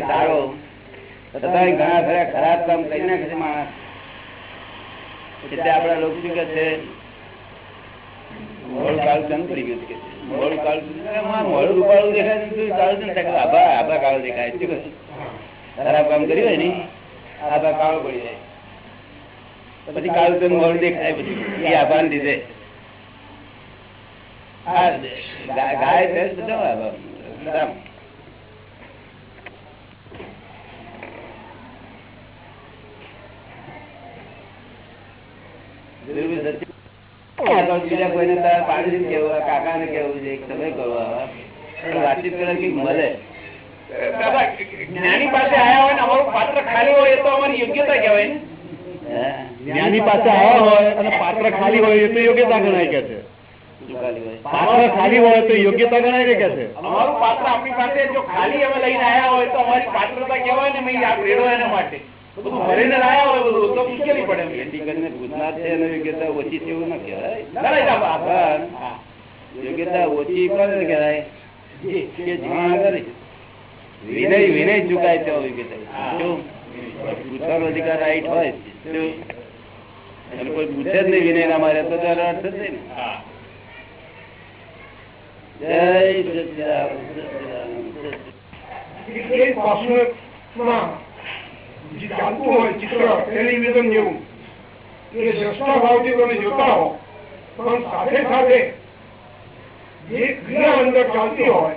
સારો ઘણા ખરા ખરાબ કામ કરી નાખે છે માણસ. એટલે આપડા લોકો શું કે છે? આભા કાળો પડી જાય. પછી કાળું ચંદ દેખાય? પછી એ આભાન લીધે. ગાય બધા આભા. રામ. જરૂર નથી. આગળ બીજા કોઈને તારા પાડોશીને કેવું કાકા ને કેવું છે, તમે કરો વાતચીત કરે કંઈક મળે. દાદા જ્ઞાની પાસે આયા હોય ને અમારું પાત્ર ખાલી હોય એ તો અમારી યોગ્યતા કહેવાય ને. જ્ઞાની પાસે આવ્યા હોય અને પાત્ર ખાલી હોય એ તો યોગ્યતા ગણાય કે છે? પાત્ર ખાલી હોય તો યોગ્યતા ગણાય ને કે છે? અમારું પાત્ર આપણી પાસે જો ખાલી અમે લઈને આયા હોય તો અમારી પાત્રતા કહેવાય ને મેં આ રેડો એના માટે. યોગ્યતા ઓછી પણ કહેવાય. વિનય વિનય ચુકાય અધિકાર રાઈટ હોય કોઈ પૂછે જ નહીં વિનય ના મારે તો તેનો અર્થ જ નહીં જય સચિદાન સચિદાન જે ચાલતું હોય ચિત્ર ટેલિવિઝન જેવું એ દ્રષ્ટા ભાવથી તમે જોતા હો પણ સાથે સાથે જે ક્રિયા અંદર ચાલતી હોય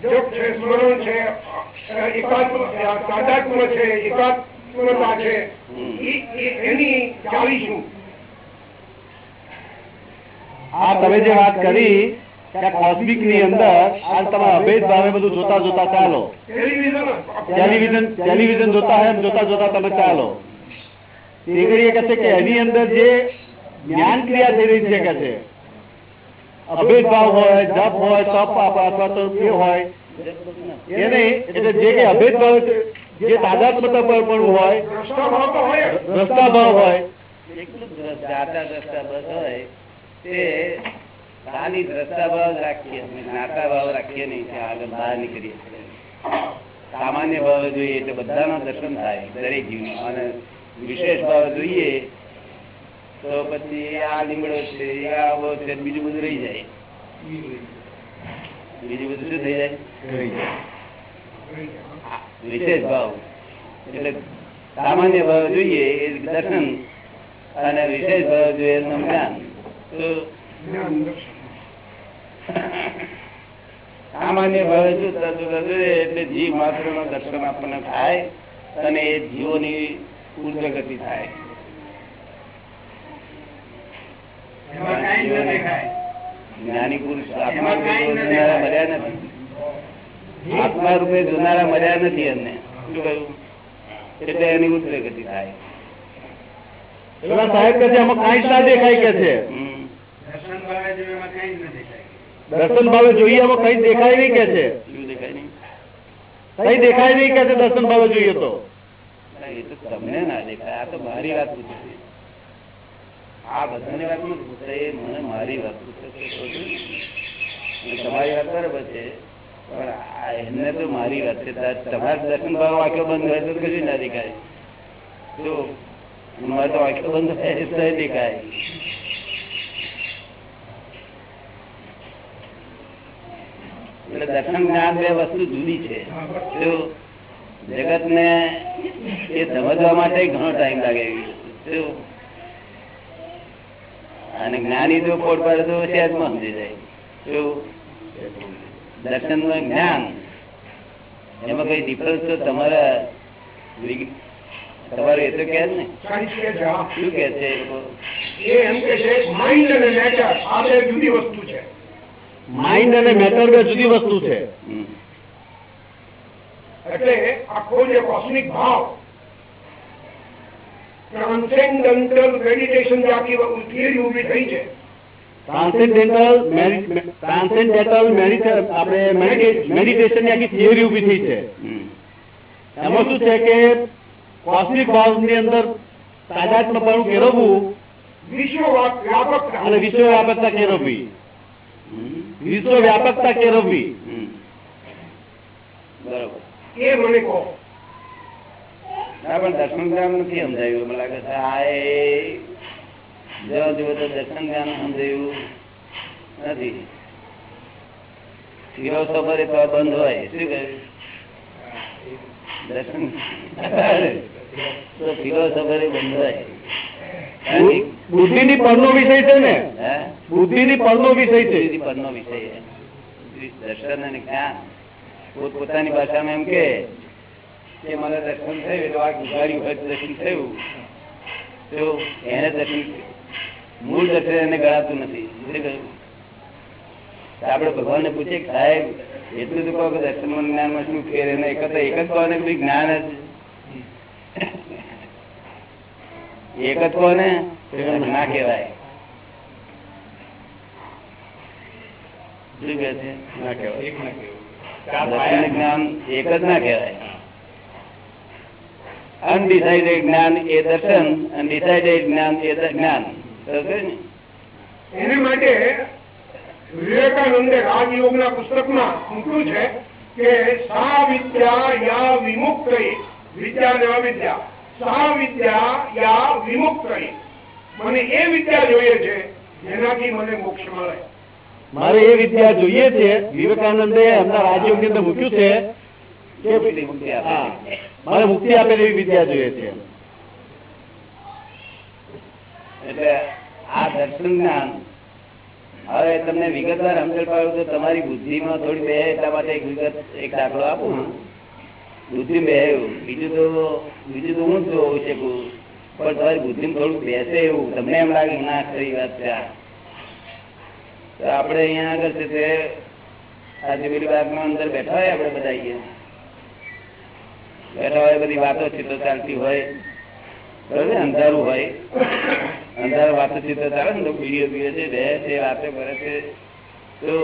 જપ છે સ્મરણ છે એકાત્મ છે એકાત્મતા છે એની ચાલીશું આ તમે જે વાત કરી કોસ્મિકની અંદર આ તમે અભેદ ભાવે બધું જોતા જોતા ચાલો ટેલિવિઝન ટેલિવિઝન જોતા હોય જોતા જોતા તમે ચાલો તે કહે છે કે એની અંદર જે જ્ઞાન ક્રિયા થઈ રહી છે કે છે અભેદ ભાવ હોય જપ હોય તપ અથવા તો એ હોય એને એટલે જે કઈ અભેદ ભાવ જે તાદાત્મતા પર પણ હોય. રસ્તા ભાવ હોય એકલું જ દ્રષ્ટા, આટા દ્રષ્ટા બસ હોય તે ખાલી દ્રષ્ટા ભાવ રાખીએ જ્ઞાતા ભાવ રાખીએ નહીં ત્યાં આગળ બહાર નીકળીએ. સામાન્ય ભાવ જોઈએ એટલે બધાના દર્શન થાય દરેક જીવનું. અને વિશેષ ભાવ જોઈએ તો પછી આ લીમડો છે આ આવો છે બીજું બધું રહી જાય. બીજું બધું શું થઈ જાય? વિશેષ ભાવ. એટલે સામાન્ય ભાવ જોઈએ એ દર્શન અને વિશેષ ભાવ જોઈએ એનું જ્ઞાન. તો સામાન્ય ભાવે શું થતું થતું એટલે જીવ માત્ર દર્શન આપણને થાય અને એ જીવોની ઉર્ધ્વ ગતિ થાય ન. જ્ઞાની પુરુષ આત્મા રૂપે જોનારા મર્યા નથી. આત્મા રૂપે જોનારા મર્યા નથી એમને. શું કહ્યું? એટલે એની ગતિ થાય. સાહેબ કે છે આમાં કાંઈ ના દેખાય કે છે હમ. દર્શન ભાવે જો એમાં કાંઈ જ ન દેખાય. દર્શન ભાવે જોઈએ એમાં કઈ દેખાય નહીં કે છે? કઈ દેખાય નહીં કે છે દર્શન ભાવે જોઈએ તો? તમને ના દેખાય. આ તો મારી વાત આ બધાની વાત નથી પૂછતા એ મને મારી વાત પૂછે તમારી વાત બરાબર છે. પણ એમને તો મારી વાત છે. તમારા દર્શન ભાવ આંખો બંધ હોય તો કશું ના દેખાય. તો મારે તો આંખો બંધ હોય તો દેખાય. એટલે દર્શન જ્ઞાન બે વસ્તુ જુદી છે જગત ને એ સમજવા માટે ઘણો ટાઈમ લાગે. અને જ્ઞાની જો પોટ પડે તો સહેજમાં સમજી જાય દર્શનનું જ્ઞાન, એમાં કઈ ડિફરન્સ તો તમારા તમારે એ તો કે ને. શું કે છે એ એમ કે છે માઇન્ડ અને નેચર આ બે જુદી વસ્તુ છે માઇન્ડ અને મેટર બે જુદી વસ્તુ છે. એટલે આખો જે કોસ્મિક ભાવ ટ્રાન્સેન્ડન્ટલ મેડિટેશન જે આખી થિયરી ઊભી થઈ છે. ટ્રાન્સેન્ડેન્ટલ ટ્રાન્સેન્ડેન્ટલ આપણે મેડિટેશનની આખી થિયરી ઊભી થઈ છે. એમાં શું છે કે કોસ્મિક ભાવની અંદર તાદાત્મપણું કેળવવું વિશ્વ વ્યાપકતા અને વિશ્વ વ્યાપકતા કેળવવી. વિશ્વ વ્યાપકતા કેળવવી બરોબર. એ મને કહો. પણ દર્શન જ્ઞાન નથી સમજાયું. મને લાગે છે આ એ જવા જુઓ તો દર્શન જ્ઞાન સમજાયું નથી. ફિલોસોફર તો બંધ હોય. શું કહ્યું દર્શન તો ફિલોસોફર બંધ હોય. બુદ્ધિની પરનો વિષય છે ને? બુદ્ધિ ની પરનો વિષય છે. પરનો વિષય છે. દર્શન અને જ્ઞાન. પોતપોતાની ભાષામાં એમ કે મને દર્શન થયું એટલે આ હોય તો દર્શન થયું. તો એને દર્શન મૂળ દર્શન એને ગણાતું નથી. આપણે ભગવાનને પૂછીએ સાહેબ એટલું તો કહો કે દર્શન જ્ઞાનમાં શું ફેર? એને એક જ એક જ કહો ને જ્ઞાન જ એક જ કોને? ના કહેવાય. ના જ્ઞાન એક જ ના કહેવાય. અનડિસાઇડેડ જ્ઞાન એ દર્શન અનડિસાઇડેડ જ્ઞાન એ જ્ઞાન. ને? એને માટે વિવેકાનંદે પુસ્તકમાં મૂક્યું છે કે સા વિદ્યા યા વિમુક્ત વિદ્યા ને અવિદ્યા. સા વિદ્યા યા વિમુક્ત મને એ વિદ્યા જોઈએ છે જેનાથી મને મોક્ષ મળે. મારે એ વિદ્યા જોઈએ છે વિવેકાનંદે એમના રાજયોગની અંદર મૂક્યું છે. મારે મુક્તિ આપેલી એવી વિદ્યા જોઈએ છે. એટલે આ દર્શન જ્ઞાન હવે તમને વિગતવાર સમજણ પાડું તો તમારી બુદ્ધિમાં થોડી બે એટલા માટે એક વિગત એક દાખલો આપું બુદ્ધિ બે બીજું તો બીજું તો હું જ જોઉં શકું. પણ તમારી બુદ્ધિ થોડું બેસે એવું. તમને એમ લાગે ના, ખરી વાત છે તો આપણે અહીંયા આગળ છે તે આજે પેલી બાગમાં અંદર બેઠા હોય આપણે બધા અહીંયા. બેઠા હોય બધી વાતો ચિત્ર ચાલતી હોય. બરોબર અંધારું હોય. અંધારું વાતો ચિત્ર ચાલે ને તો પીડીઓ પીએ છે બે છે વાતો કરે છે. તો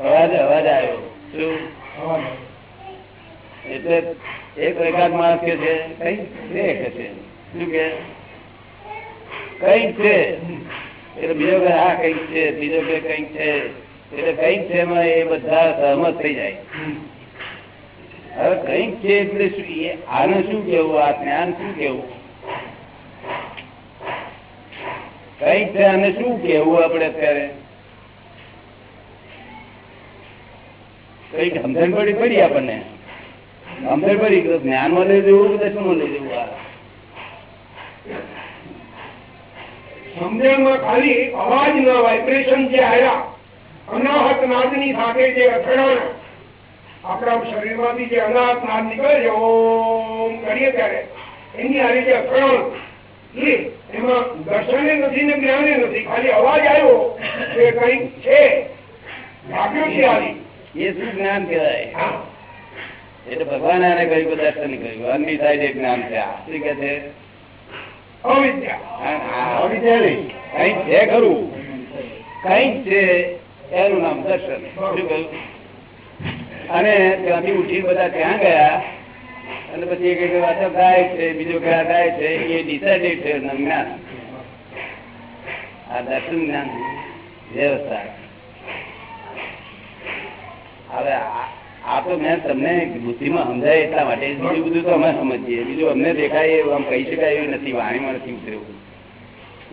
અવાજ આવ્યો એટલે એક એકાદ માણસ કઈ કે છે? શું કઈ છે. એટલે બીજો કે આ કંઈક છે. બીજો કે કંઈક છે. એટલે કંઈક છે એ બધા સહમત થઈ જાય. હવે કંઈક છે એટલે આને શું કેવું આ જ્ઞાન શું કેવું કંઈક છે આને શું કેવું આપણે અત્યારે? કંઈક સમજણ પડી પડી આપણને. સમજણ પડી કે જ્ઞાનમાં લઈ જવું કે શું લઈ જવું આ. સમજણમાં ખાલી અવાજ ના વાઇબ્રેશન જે આવ્યા અનાહત નાદની સાથે જે અથડાણ આપણા શરીરમાંથી જે અનાહત નાદ નીકળે છે ઓમ કરીએ ત્યારે એની આ રીતે અથડાણ એ એમાં દર્શને નથી ને જ્ઞાને નથી ખાલી અવાજ આવ્યો કે કંઈક છે. ભાગ્યો છે આવી એ શું જ્ઞાન કહેવાય? એટલે ભગવાન આને કહ્યું દર્શન કહ્યું અનડિસાઇડેડ જ્ઞાન છે. શું કે છે? અવિદ્યા. અવિદ્યા નહીં. કઈ છે ખરું. કઈ છે. એનું નામ દર્શન. શું કહ્યું? અને ત્યાંથી ઉઠી બધા ત્યાં ગયા અને પછી એક વાતો ગાય છે, બીજો કયા ગાય છે, એ ડિસાઇડેડ છે જ્ઞાન. આ દર્શન જ્ઞાન વ્યવસ્થા. હવે આ- તો મેં તમને બુદ્ધિમાં સમજાય એટલા માટે. બીજું બધું તો અમે સમજીએ. બીજું અમને દેખાય એવું આમ કહી શકાય એવું નથી, વાણીમાં નથી ઉતર્યું.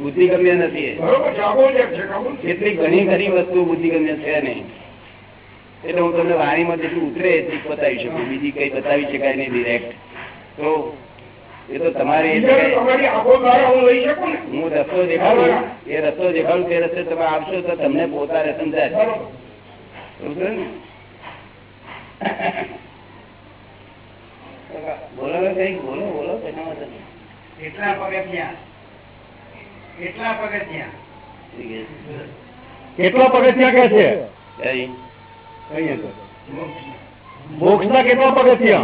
બુદ્ધિ ગમ્ય નથી એ. બરોબર છે અગોચર છે ખબર છે? કેટલી ઘણી ખરી વસ્તુ બુદ્ધિગમ્ય છે નહીં. એટલે હું તમને વાણીમાં જેટલું ઉતરે એટલું બતાવી શકું. બીજી કઈ બતાવી શકાય નહીં ડિરેક્ટ તો એ તો તમારી હું રસ્તો દેખાડું. એ રસ્તો દેખાડું તે રસ્તે તમે આવશો તો તમને પોતાને સમજાય? બોલો ને કંઈક બોલો બોલો. એટલા પગથિયા પગથિયા? કેટલા પગથિયા કે છે? મોક્ષ ના કેટલા પગથિયા?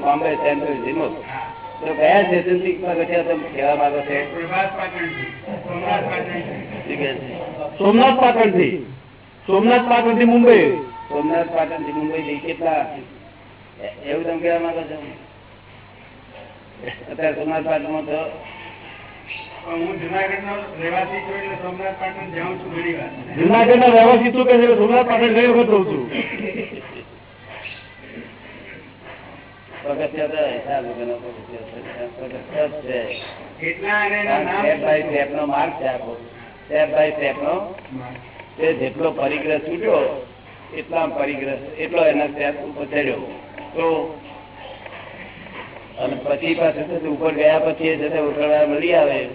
બોમ્બે સેન્ટ્રલ તો કયા તમે કહેવા માંગો છે? સોમનાથ પાટણથી સોમનાથ પાટણથી મુંબઈ. સોમનાથ પાટણથી મુંબઈ થી કેટલા? એવું તમે કહેવા માંગો છો? અત્યારે સોમનાથ પાટણમાં તો જુનાગઢનો રહેવાસી છું એટલે સોમનાથ પાટણ જાઉં છું ઘણી વાર. જુનાગઢ ના રહેવાસી છે કે સોમનાથ વખત રહું છું. નો નો. જેટલો પરિગ્રહ છૂટ્યો એટલા પરિગ્રહ, એટલો એના સ્ટેપ ઉપર ચડ્યો તો અને પછી પાસે ઉપર ગયા પછી તે મળી આવે.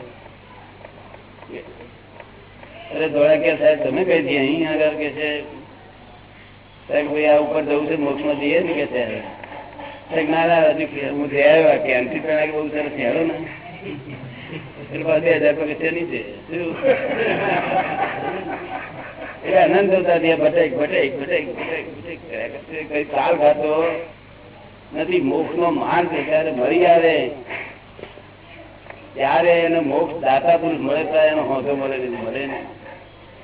અરે ધોળાકિયા સાહેબ, તમે કહી દઈએ, અહીં આગળ કે છે? સાહેબ ભાઈ આ ઉપર જવું છે મોક્ષમાં જઈએ ને કે છે. સાહેબ, ના ના, હજી હું જઈ આવ્યા કે એમથી પેલા બહુ સરસ હેડો ને. એટલે બે હજાર પગથિયા નીચે શું? એટલે અનંત હતા ત્યાં ભટેક ભટેક ભટેક ભટેક ભટેક. કઈ કાલ ખાતો નથી. મોક્ષ નો માર્ગ જયારે મરી આવે ત્યારે એને મોક્ષ દાતા પુરુષ મળે તો એનો હોતો મળે નહીં મળે ને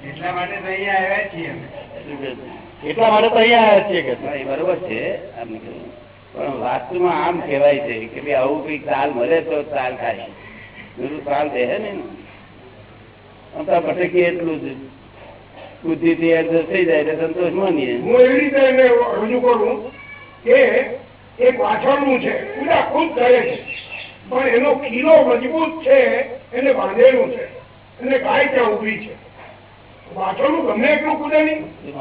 એટલા માટે તો અહીંયા આવ્યા છીએ? એટલા માટે તો અહીંયા આવ્યા છીએ કે? બરોબર છે. આમ પણ વાસ્તુમાં આમ કહેવાય છે કે ભાઈ આવું કઈ તાલ મળે તો તાલ ખાય. બીજું તાલ દે ને અમતા ભટકી એટલું જ. બુદ્ધિ થી એડજસ્ટ થઈ જાય એટલે સંતોષ માનીએ. હું એવી રીતે એને રજૂ કરું કે એક વાછરડું છે પૂજા ખુદ કરે છે. પણ એનો ખીલો મજબૂત છે એને બાંધેલું છે અને ગાય ત્યાં ઊભી છે. પાછળનું ગમે એટલું કુદે નહીં એ.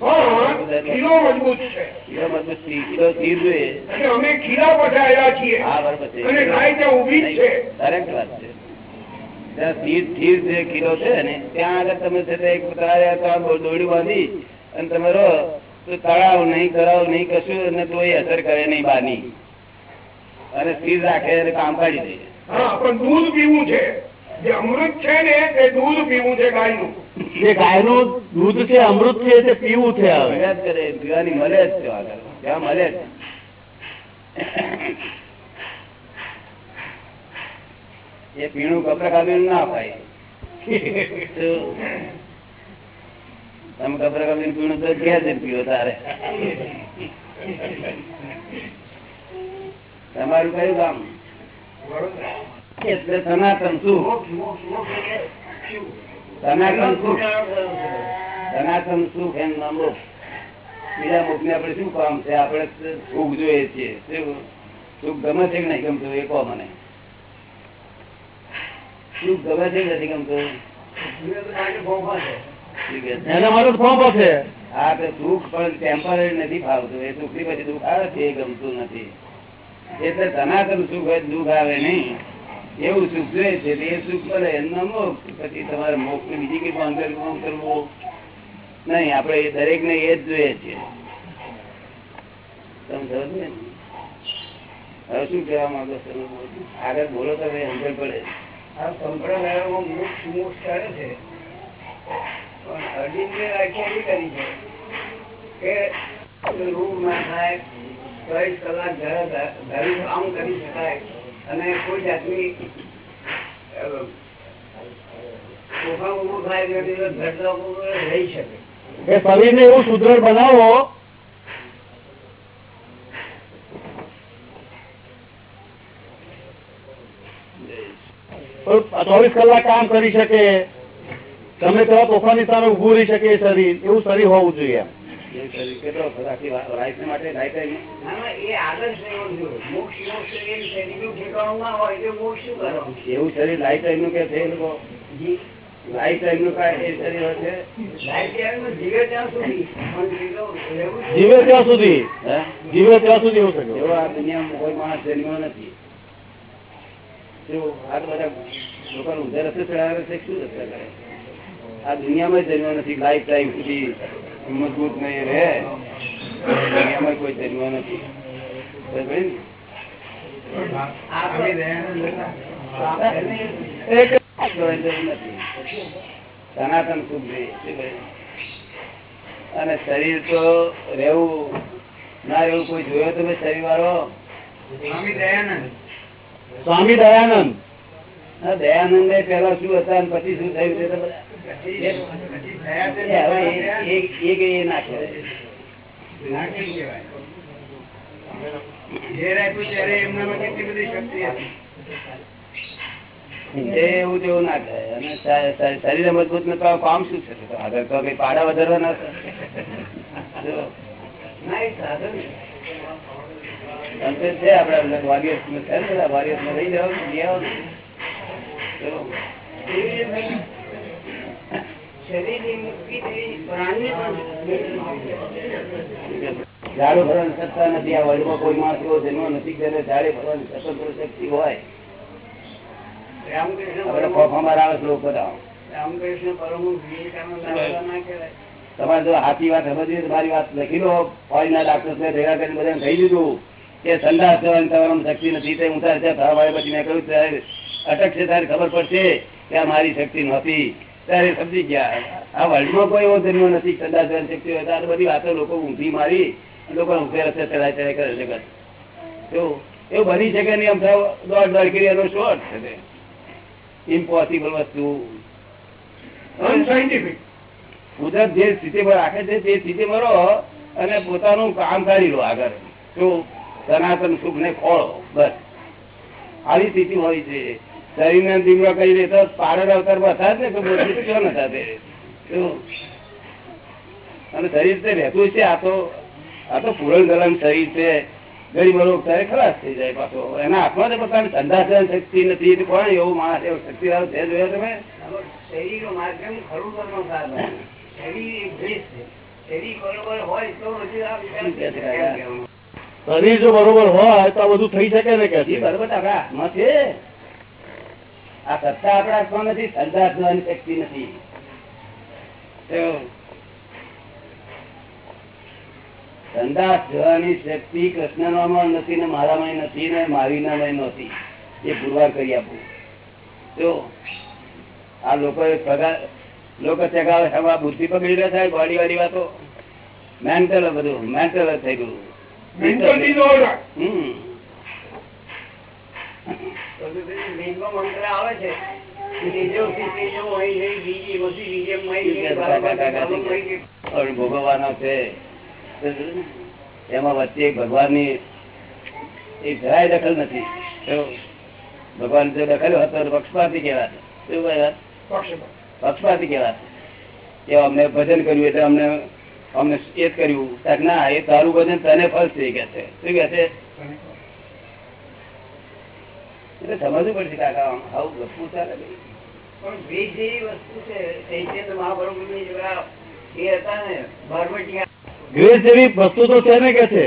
પણ મજબૂત છે. કિલો મજબૂત કિલો એટલે અમે ખીલા પછી છીએ અને ગાય ત્યાં ઊભી છે. કરેક્ટ વાત છે. જે કિલો છે ને ત્યાં આગળ તમે છે એક તળાવે બાંધી અને તમે રહો તો તળાવ નહીં તળાવ નહીં કશું અને તોય અસર કરે નહીં બાની. અને સ્થિર રાખે અને કામ કાઢી દે. હા પણ દૂધ પીવું છે. જે અમૃત છે ને તે દૂધ પીવું છે ગાયનું. જે ગાયનું દૂધ છે અમૃત છે તે પીવું છે હવે. કરે પીવાની મળે જ છે આગળ. ત્યાં મળે જ. એ પીણું કપરા કાપીને ના ખાય. તમે કપરા કાપીને પીણું તો ઘેર જઈને પીવો તારે. તમારું કયું કામ એટલે સનાતન શું? સનાતન સુખ સનાતન સુખ એમ નામ. બીજા મુખ ને આપડે શું કામ છે? આપણે સુખ જોઈએ છીએ? સુખ ગમે છે કે નહીં ગમતું એ કહો મને. સુખ ગમે છે નથી ગમતું હા તો સુખ પણ ટેમ્પરરી નથી ફાવતું. એ સુખથી પછી દુઃખ આવે છે એ ગમતું નથી. એટલે સનાતન સુખ હોય દુઃખ આવે નહીં. એવું સુખ જોઈએ છે એ સુખ મળે એમનો મોક્ષ પછી તમારે મોક્ષની બીજી કઈ બાંધર નહીં નહીં. આપણે દરેક ને એ જ જોઈએ છે. તમે સમજો ને? હવે શું કહેવા માંગો આગળ બોલો તો હવે સમજણ પડે. આ કલાક કામ કરી શકાય. અને કોઈ જાતની તોફાન ઊભું થાય રહી શકે. એ શરીરને એવું સુદ્રઢ બનાવો ચોવીસ કલાક કામ કરી શકે. તમે તેવા તોફાની સામે ઉભું રહી શકે શરીર એવું શરીર હોવું જોઈએ એવો તો શરીર લાઈફ ટાઈમનું કે છે જીવે ત્યાં સુધી? જીવે ત્યાં સુધી એવું શકે એવો આ દુનિયામાં કોઈ માણસ જન્મ્યો નથી. શું આ બધા લોકોને ઊંધા રસ્તે ચડાવે છે શું રસ્તે કરે? આ દુનિયામાં જન્મ નથી લાઈફ ટાઈમ સુધી મજબૂત નહીં રહે. દુનિયામાં કોઈ જન્મ નથી. સનાતન સુખ? અને શરીર તો રહેવું ના રહેવું કોઈ જોયો તમે શરીર વાળો સ્વામી દયાનંદ સ્વામી દયાનંદ. દયાનંદ પેલા શું હતા પછી શું થયું એવું તેવું ના અને શરીર મજબૂત ને તો કામ શું છે? આગળ તો કઈ પાડા વધારવાના ના સાધન છે આપડે વોરિયર્સમાં રહી થઈ ઝાડુ ભરવાની સત્તા નથી આ વર્લ્ડમાં કોઈ માણસ એવો જન્મ નથી કે ઝાડે ભરવાની સ્વતંત્ર શક્તિ હોય. રામકૃષ્ણ આવે છે લોકો બધા રામકૃષ્ણ પરમહંસ વિવેકાનંદ તમારે જો હાથી વાત સમજવી મારી વાત લખી લો. ફોરીના ડાક્ટર ભેગા કરીને બધાને કહી દીધું. કે સંદાસ કરવાની તમારામાં શક્તિ નથી. તે હું તારે થવા વાળે પછી મેં કહ્યું ત્યારે અટકશે ત્યારે ખબર પડશે કે આ મારી શક્તિ નહોતી. ત્યારે સમજી ગયા. આ વર્લ્ડમાં કોઈ એવો ધર્મ નથી. સંદાસ કરવાની શક્તિ હોય ત્યારે બધી વાતો લોકો ઊંધી મારી લોકો ઊંધે રસ્તે ચડાય ચડાય કરે છે એવું એવું બની શકે નહીં આમ દોઢ દોઢ કરી એનો શોર્ટ છે? તે ઇમ્પોસિબલ વસ્તુ. અનસાયન્ટિફિક કુદરત જે સ્થિતિમાં રાખે છે તે સ્થિતિ રહો અને પોતાનું કામ કરી લો આગળ. શું સનાતન સુખ ને ખોળો બસ. આવી સ્થિતિ હોય છે. શરીર ને દીવડો કરી દે તો અવતારમાં હતા જ ને તો મોટી નતા તે અને શરીર તે રહેતું છે આ તો આ તો પૂરણ ગલન શરીર છે. ગરીબ રોગ થાય ખલાસ થઈ જાય પાછો. એના હાથમાં પોતાની ધંધા સહન શક્તિ નથી. તો કોણ એવું માણસ એવું શક્તિ વાળો છે જોયા તમે? શરીર માધ્યમ ખરું કરવાનું સાધન. શરીર એક ભેદ છે. શરીર બરોબર હોય તો હજી શરીર જો બરોબર હોય તો આ બધું થઈ શકે ને કે બરોબર આપણા હાથમાં છે. આ સત્તા આપણા હાથમાં નથી સંદાસ જવાની શક્તિ નથી. સંદાસ જવાની શક્તિ કૃષ્ણનામાં નથી ને મારામાં નથી ને મારીનામાં નથી. એ પુરવાર કરી આપું. તો આ લોકો લોકો ચગાવે બુદ્ધિ પકડી રહ્યા થાય બોડી વાળી વાતો. મેન્ટલ બધું મેન્ટલ થઈ ગયું. મેન્ટલ મંત્ર આવે છે ભોગવવાનો છે. એમાં વચ્ચે ભગવાનની એક જરાય દખલ નથી. ભગવાન જો દખલ હતો પક્ષપાતી કહેવાત શું પક્ષપાત. પક્ષપાતી કહેવાત કે અમને ભજન કર્યું એટલે અમને અમને એ કર્યું ના એ તારું ભજન તને ફળશે કે છે. શું કે છે? એટલે સમજવું પડશે કાકા આમ આવું ગપુ ચાલે પણ બીજ જેવી વસ્તુ છે મહાપ્રભુની જેવા એ હતા ને બરબટિયા ગ્રેસ જેવી વસ્તુ તો છે ને કે છે?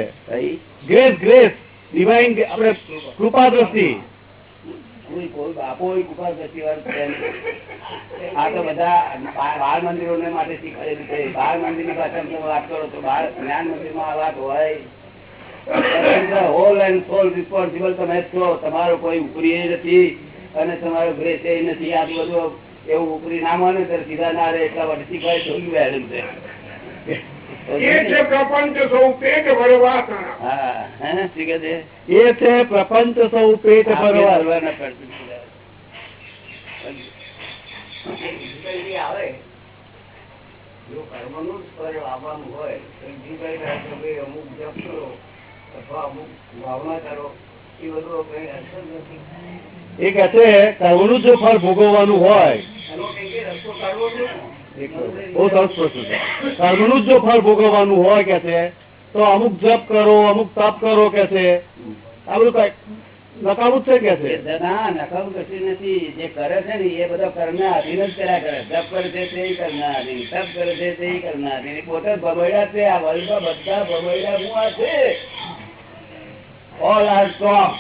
Grace grace. ડિવાઇન આપણે કૃપા દ્રષ્ટિ કોઈ કોઈ તો માટે શીખવાડેલું છે. બાળ મંદિરની પાછળ વાત કરો તો બાળ જ્ઞાન મંદિરમાં આ વાત હોય. હોલ એન્ડ સોલ રિસ્પોન્સિબલ તમે છો. તમારો કોઈ ઉપરી નથી અને તમારો ગ્રેસ નથી. આ બધું એવું ઉપરી ના માને તો સીધા ના રહે એટલા માટે શીખવાય જોયું બેડું છે? એ છે પ્રપંચ સૌ પેટ ભરવા એ છે પ્રપંચ સૌ પેટ ભરવા અથવા અમુક ભાવના કરો એ બધું કઈ અસર નથી. એ કે છે કર્મનું જો ફળ ભોગવવાનું હોય. એનો કઈ રસ્તો કાઢવો. બહુ સરસ પ્રશ્ન છે. કર્મનું જ ફળ ભોગવવાનું હોય કે છે, તો અમુક જપ કરો, અમુક તપ કરો કે છે. આ બધું કઈ નકામું છે કે છે? ના, નકામું કશું નથી. જે કરે છે ને, એ બધો કર્મ આધીન જ કર્યા કરે. જપ કરે છે તે કર્મ આધીન તપ કરે છે તે કર્મ આધીન પોતે ભમૈડા છે, આ વર્લ્ડમાં બધા ભમૈડા હું આ છે? ઓલ આર સ્ટોપ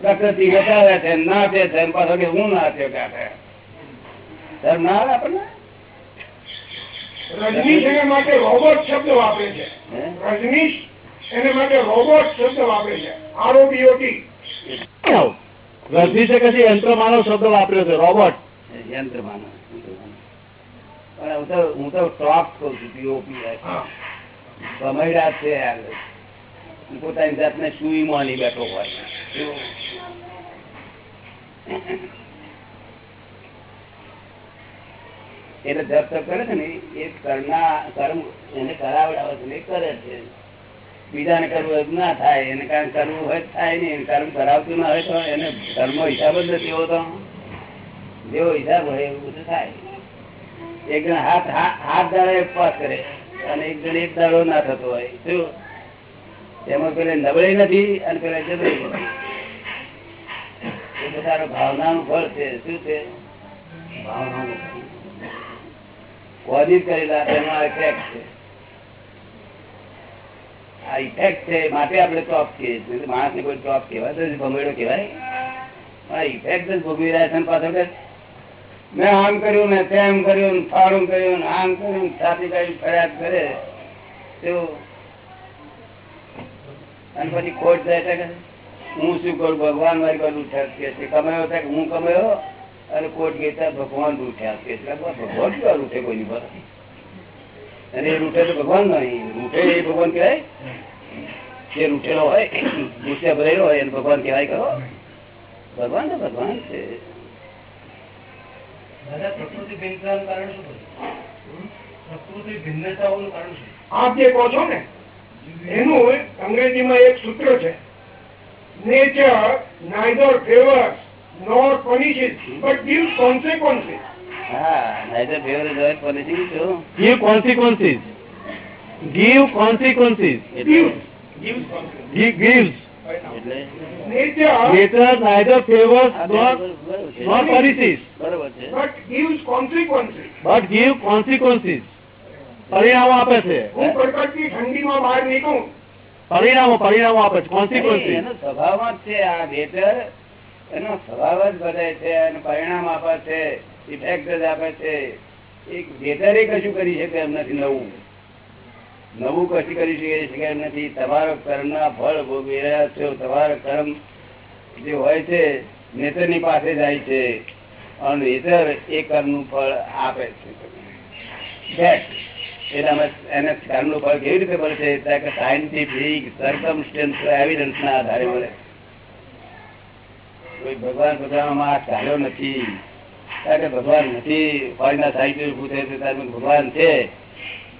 પ્રકૃતિ બતાવે છે, ના છે પાછો કે હું નાચ્યો કાઢે શરમ ના આવે આપણને રજનીશ એને માટે રોબોટ શબ્દ વાપરે છે. રજનીશ એને માટે રોબોટ શબ્દ વાપરે છે. આરઓબીઓટી રજનીશે યંત્ર માનવ શબ્દ વાપર્યો છે? રોબોટ. યંત્ર માનો પણ હું તો હું તો ટોપ કઉ છું પીઓપી ભમૈડા છે પોતાની જાતને સુઈ માની બેઠો હોય એવું. એટલે જપ તપ કરે છે ને, એ કરના કર્મ એને કરાવડાવે છે ને કરે છે. બીજાને કરવું ના થાય, એને કારણ કરવું હોય થાય નહીં કર્મ કરાવતું ના હોય તો એને કર્મ હિસાબ જ નથી હોતો. જેવો હિસાબ હોય એવું બધું થાય. એક જણ હાથ હાથ દાડે ઉપવાસ કરે અને એક જણ એક દાડો ના થતો હોય. શું? એમાં પેલે નબળી નથી અને પેલા જબરી નથી. એ તારો ભાવનાનું ફળ છે. શું છે? ભાવનાનું ફળ. કોઝિસ કરેલા તેનો આ ઇફેક્ટ છે. આ ઇફેક્ટ છે માટે આપણે ટોપ કહીએ માણસ ને કોઈ ટોપ કહેવાય ભમેડો કહેવાય. ઇફેક્ટ જ ભોગવી રહ્યા છે પાછળ મેં આમ કર્યું ને તેમ કર્યું ફાળું કર્યું ને આમ કર્યું છાતી કાઢી ફરિયાદ કરે. તેવું અને પછી ખોટ જાય હું શું કરું? ભગવાન મારી બાજુ ઉઠ્યા કે છે કમાયો કે હું કમાયો? અને કોટ ગઈ ત્યાં ભગવાન રૂઠ્યા છે ભગવાન ક્યાં રૂઠે કોઈની પર અને એ રૂઠે તો ભગવાન નહીં. રૂઠે એ ભગવાન કહેવાય? જે રૂઠેલો હોય ગુસ્સે ભરેલો હોય એને ભગવાન કહેવાય કરો ભગવાન તો ભગવાન છે. દાદા પ્રકૃતિ ભિન્નતાનું કારણ શું થયું? પ્રકૃતિ ભિન્નતાઓનું કારણ શું? આપ જે કહો છો ને એનું અંગ્રેજીમાં એક સૂત્ર છે nature neither favours nor punishes but gives consequences હા નાઈધર ફેવરેટ હોય પોલિસી શું give consequences give consequences એટલે gives consequences he gives એટલે nature nature neither favors આ nor બરોબર છે. nor punishes બરોબર છે but gives consequences but give consequences પરિણામો આપે છે હું કડકડતી ઠંડીમાં બહાર નીકળું પરિણામો પરિણામો આપે છે નહીં, એનો સ્વભાવમાં જ છે આ નેચર એનો સ્વભાવ જ બધાય છે અને પરિણામ આપે છે ઇફેક્ટ જ આપે છે. એક વેધરે કશું કરી શકે એમ નથી નવું. નવું કશું કરી શકે એમ નથી. તમારો કર્મના ફળ ભોગવી રહ્યા છો. તમારો કર્મ જે હોય છે નેચરની પાસે જાય છે. અને નેતર એ કર્મનું ફળ આપે છે. એટલે એને કર્મનું ફળ કેવી રીતે મળે છે? સાયન્ટિફિક સર્કમસ્ટન્સ એવિડન્સ ના આધારે મળે. કોઈ ભગવાન ભગવાનમાં આ ચાલ્યો નથી. કારણ કે ભગવાન નથી ફોરીના સાહિત્ય પૂછે છે ત્યારે ભગવાન છે?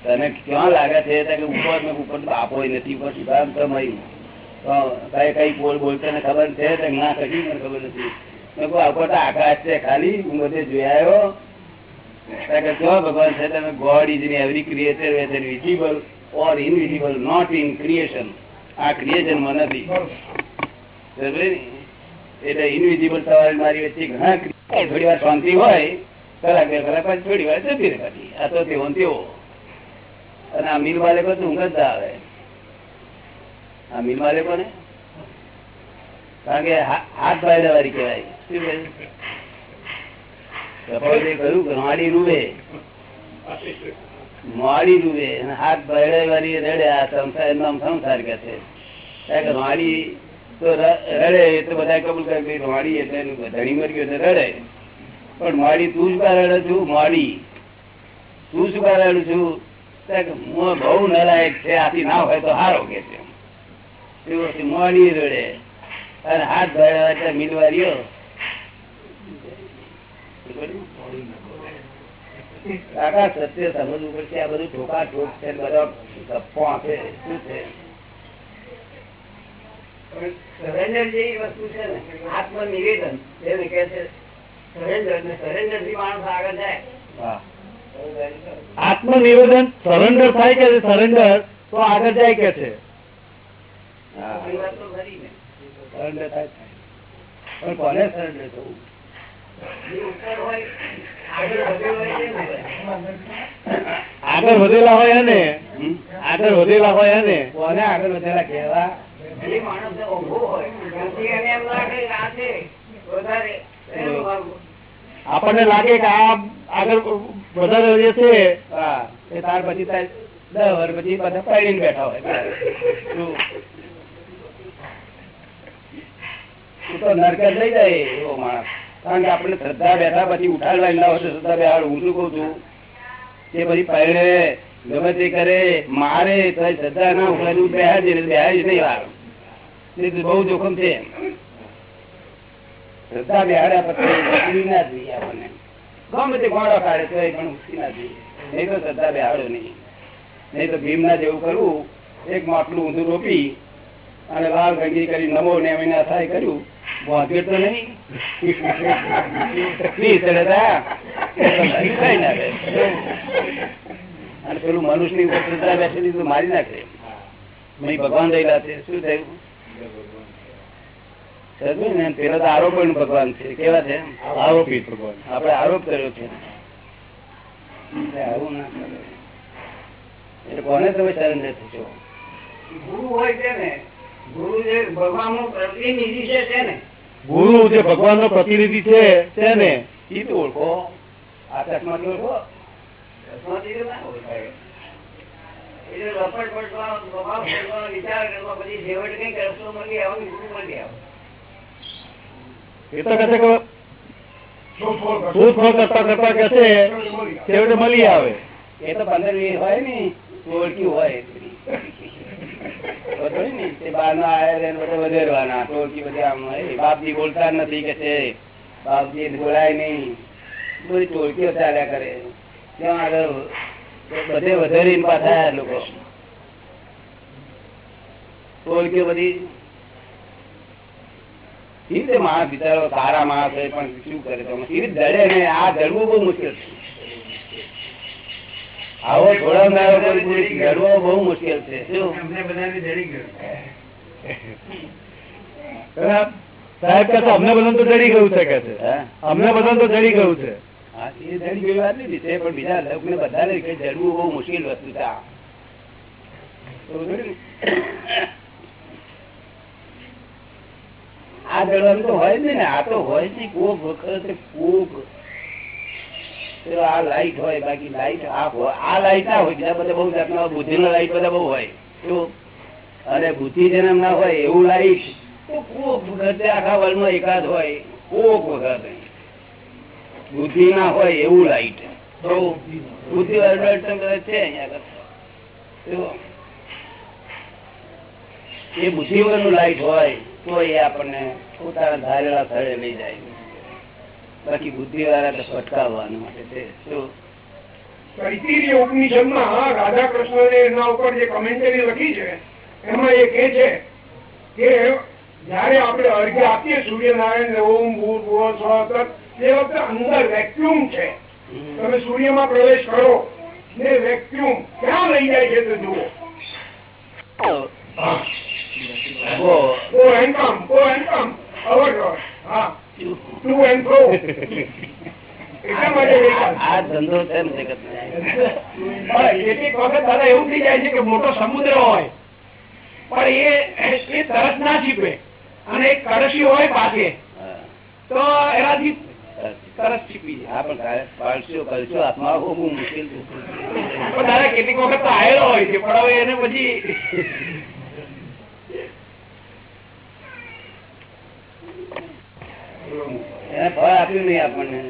તને ક્યાં લાગે છે? કે ઉપર મેં ઉપર બાપો નથી, ઉપર સુધામ તો મયું કઈ કઈ બોલ બોલતો ને ખબર છે? ના કશી મને ખબર નથી. મેં કહું આપો તો આકાશ છે ખાલી, હું બધે જોઈ કે જો ભગવાન છે? તમે God is in every creator whether visible or invisible not in creation આ ક્રિએશનમાં નથી. ને? એટલે ઇનવિઝિબલ તમારી મારી વચ્ચે ઘણા થોડી વાર શાંતિ હોય, કલાક બે કલાક પછી થોડી વાર જતી રહે પછી. આ તો તેવો તેવો અને આ મિલ માલિકો ઊંઘ જ આવે. આ મિલ માલિકો ને કારણ કે હાથ બાયડા વાળી કહેવાય. શું કહ્યું કહ્યું કે માડી રૂવે. માડી રૂવે. હાથ બાયડા તો રડે એ તો બધા કબૂલ કરે માડી એટલે ધણી મરી ગયો રડે. પણ માડી તું શું રડે છું? માડી તું શું રડું છું? બહુ નલાયક છે, આથી ના હોય તો હારો કે છે. મોડી રડે. અને હાથ ધોયા એટલે મિલવારીઓ કાકા, સત્ય સમજવું પડશે. આ બધું ઠોકા ઠોક છે, બધા ગપ્પો આપે. શું છે? સરેન્ડર જેવી વસ્તુ છે ને આત્મનિવેદન જેને કહે છે સરેન્ડર ને સરેન્ડરથી માણસ આગળ જાય. આત્મ આત્મનિવેદન સરેન્ડર થાય કે સરેન્ડર તો આગળ જાય કે છે? સરેન્ડર થાય. પણ કોને સરેન્ડર થવું? આગળ વધેલા હોય ને આગળ વધેલા હોય એને. કોને આગળ વધેલા કહેવા? માણસ ઊભો હોય. એમ લાગે કે આ છે વધારે. આપણને લાગે કે આ આગળ વધારે જે છે. હા એ ત્યાર પછી તાર દસ વર્ષ પછી બધા પડીને બેઠા હોય. તો નરક જ લઈ જાય એવો માણસ. કારણ કે આપણે શ્રદ્ધા બેઠા પછી ઉઠાડવા હોય શ્રદ્ધા બેહાડ. હું શું કઉ છું? કે પછી પહેરે ગમે તે કરે, મારે તો શ્રદ્ધા ના ઉઠાડે તો બેહાડી નહીં વાર. તો બહુ જોખમ છે શ્રદ્ધા બેહાડ્યા પછી ના જોઈએ આપણને. ગમે તે ગોળો કાઢે તો પણ ઉઠી ના જોઈએ. નહીં તો શ્રદ્ધા બેહાડો નહીં. નહીં તો ભીમના જેવું કરવું. એક માટલું ઊંધું રોપી અને લાલ ગંગી કરી નમો ને એમના થાય કર્યું. અને પેલું મનુષ્યની ઉપર બેસેલી તો મારી નાખે. ભગવાન રહેલા છે. શું થયું? ને પેલા તો આરોપ ભગવાન છે. કેવા છે? આરોપી ભગવાન. આપડે આરોપ કર્યો છે. આવું ના કરે. એટલે કોને તમે શરણ થશો ગુરુ હોય છે ને ગુરુ જે ભગવાનનું પ્રતિનિધિ છે છે ને ગુરુ જે ભગવાન નો પ્રતિનિધિ છે તેને ઈ તો ઓળખો. આ ચશ્મા ઓળખો છેવટે મળી આવે. એ તો એ પંદર મિનિટ હોય ને ઓળખ્યું હોય. બાપજી બોલતા બધી ટોળકીઓ ચાલ્યા સારા માણસ હોય પણ શું કરે તો? દડે ને આ દડવું બહુ મુશ્કેલ છે. આવો છોડાવનારો કોઈ પુરુષ ઘડવો બહુ મુશ્કેલ છે. શું? અમને બધાને જડી ગયું. સાહેબ કે અમને બધાને તો જડી ગયું છે કે છે? અમને બધાને તો જડી ગયું છે. હા, એ જડી ગઈ વાત નથી છે પણ બીજા લોકોને બધાને કે જડવું બહુ મુશ્કેલ વસ્તુ છે. આ. જડવાનું તો હોય જ નહીં ને આ તો હોય જ નહીં કોક વખત કોક બુદ્ધિ ના હોય, એવું લાઈટ કોક વખતે આખા વર્લ્ડમાં એકાદ હોય બુદ્ધિ છે. એ બુદ્ધિ નું લાઈટ હોય, તો એ આપણને પોતાના ધારેલા સ્થળે લઈ જાય. બાકી બુદ્ધિ વાળા તો ભટકાવવાનું માટે છે ઉપનિષદમાં રાધા કૃષ્ણ એના ઉપર જે કમેન્ટરી લખી છે એમાં એ કે છે કે જયારે આપણે અર્ઘ્ય આપીએ સૂર્યનારાયણ ઓમ સ્વ તત્ એ વખતે અંદર વેક્યુમ છે તમે સૂર્યમાં પ્રવેશ કરો ને વેક્યુમ ક્યાં લઈ જાય છે તો જુઓ હા. ઓ, Go and come, go and come. Our Lord. હા ટુ એન્ડ માટે ગઈકાલ. આ ધંધો છે. ને કેટલીક વખત દાદા એવું થઈ જાય છે કે મોટો સમુદ્ર હોય. પણ એ એ તરસ ના છીપે. અને એક કળશી હોય પાસે તો એનાથી તરસ છીપી જાય. પણ દાદા કેટલીક વખત તો આવેલો હોય છે પણ હવે એને પછી એને ફળ આપ્યું નહીં આપણને.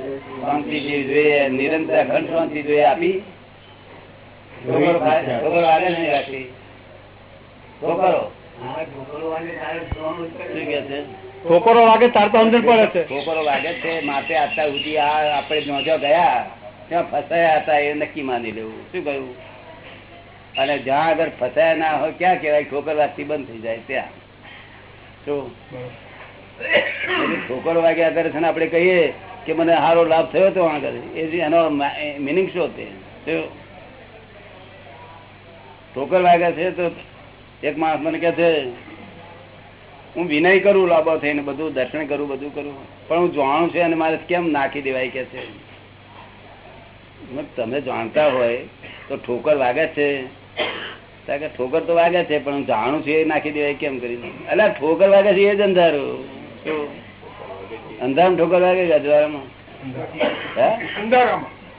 શાંતિ જોઈએ નિરંતર અખંડ શાંતિ જોઈએ આપી. છોકરો આલે નહીં રાખી. છોકરો છોકરો વાગે તાર તો સમજણ પડે છે. છોકરો વાગે છે માથે આટલા સુધી આ આપણે નોંધો જ્યાં ગયા ત્યાં ફસાયા હતા એ નક્કી માની લેવું. શું કહ્યું? અને જ્યાં આગળ ફસાયા ના હોય ક્યાં કહેવાય? ઠોકર વાગતી બંધ થઈ જાય ત્યાં. શું? ઠોકર વાગ્યા કરે છે ને કહીએ કે મને સારો લાભ થયો હતો આગળ. એનો મિનિંગ શું તે ઠોકર વાગ્યા છે તો એક માણસ મને કે છે, હું વિનય કરું લાભો થઈને બધું, દર્શન કરું, બધું કરું, પણ હું જાણું છું અને મારે કેમ નાખી દેવાય કે છે? તમે જાણતા હોય તો ઠોકર વાગે છે. ઠોકર તો વાગે છે, પણ હું જાણું છું એ નાખી દેવાય કેમ કરીને. એટલે ઠોકર વાગે છે એ જ અંધારું? અંધારામાં ઠોકર લાગે અંધારામાં.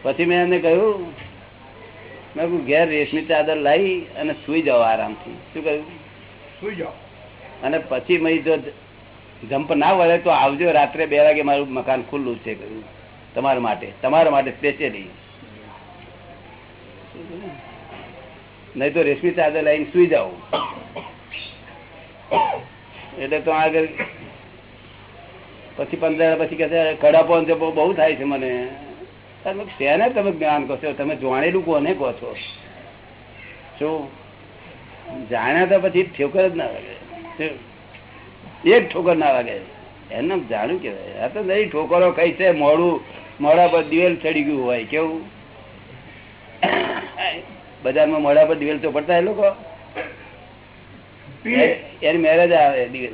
પછી મેં એમને કહ્યું મેં કહ્યું ઘેર રેશમી ચાદર લાવી અને સુઈ જાઓ આરામથી. શું કહ્યું? સુઈ જાઓ. અને પછી મય જો જમ્પ ના વળે તો આવજો રાત્રે બે વાગે મારું મકાન ખુલ્લું છે. કહ્યું તમારા માટે તમારા માટે સ્પેશિયલી નહીં તો રેશમી ચાદર લઈને સુઈ જાવ એટલે તો આગળ પછી પંદર પછી કે છે કડાપો બહુ થાય છે મને. તમે શેને તમે જ્ઞાન કહો છો? તમે જાણેલું કોને કહો છો? શું જાણ્યા તો પછી ઠોકર જ ના લાગે એક ઠોકર ના લાગે એમને જાણ્યું કેવાય. આ તો નહીં ઠોકરો કઈ છે? મોડું મોડા પર દિવેલ ચડી ગયું હોય કેવું? બજારમાં મોડા પર દિવેલ તો પડતા એ લોકો. એની મેરેજ આવે દિવેલ.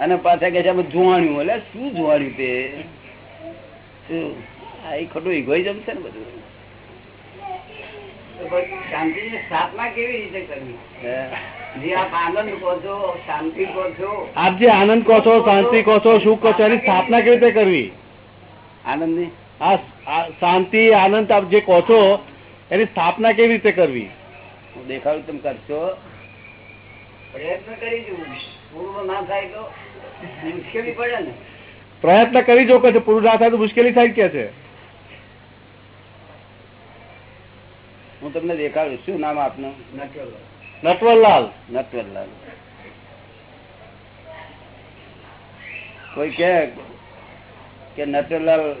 અને પાછા કે છે જોવાણ્યું એટલે શું જોવાણ્યું તે? શું? આ ખોટું ઇગોઇઝમ છે ને બધું? આનંદ કહો છો શાંતિ કહો છો. આનંદ સુખ છો એની સ્થાપના કેવી રીતે કરવી? આનંદની? આ આ શાંતિ આનંદ આપ જે કહો છો એની સ્થાપના કેવી રીતે કરવી? હું દેખાડું તમે કરશો? પ્રયત્ન કરી પૂર્વ ના થાય તો? મુશ્કેલી પડે ને. પ્રયત્ન કરી જો કે છે પૂરું ના થાય તો મુશ્કેલી થાય કે છે? હું તમને દેખાડું શું નામ આપનું? નટવરલાલ. નટવરલાલ. કોઈ કે કે નટવરલાલ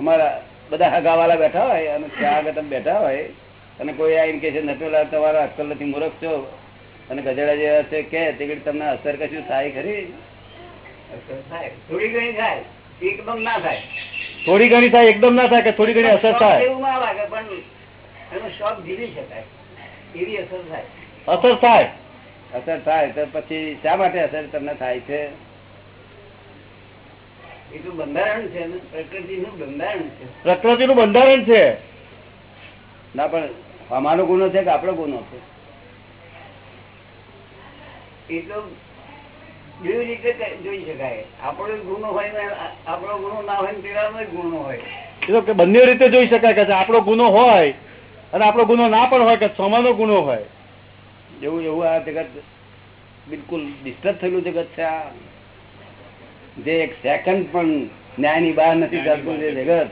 અમારા બધા હગાવાલા બેઠા હોય અને ત્યાં આગળ તમે બેઠા હોય અને કોઈ આવીને કે છે નટવરલાલ તમારા અક્કલ નથી મૂરખ છો. અને ગધેડા જેવા છે કે તે તમને અસર કશું થાય ખરી? થોડી ઘણી થાય એકદમ ના થાય. થોડી ઘણી થાય એકદમ ના થાય કે થોડી ઘણી અસર થાય? એવું ના લાગે પણ એનો શોખ જીવી શકાય. એવી અસર થાય. અસર થાય? અસર થાય તો પછી શા માટે અસર તમને થાય છે? એ તો બંધારણ છે ને પ્રકૃતિનું બંધારણ છે. પ્રકૃતિનું બંધારણ છે? ના પણ અમારો ગુનો છે કે આપણો ગુનો છે? એ તો કેવી રીતે જોઈ શકાય. આપણો ગુનો હોય ને આપણો ગુનો ના હોય ને પેલાનો ગુનો હોય. એ તો બંને રીતે જોઈ શકાય કે આપણો ગુનો હોય અને આપણો ગુનો ના પણ હોય કે સમાનો ગુનો હોય. એવું એવું આ જગત બિલકુલ ડિસ્ટર્બ થયેલું જગત છે આ. જે એક સેકન્ડ પણ ન્યાયની બહાર નથી જતું જે જગત.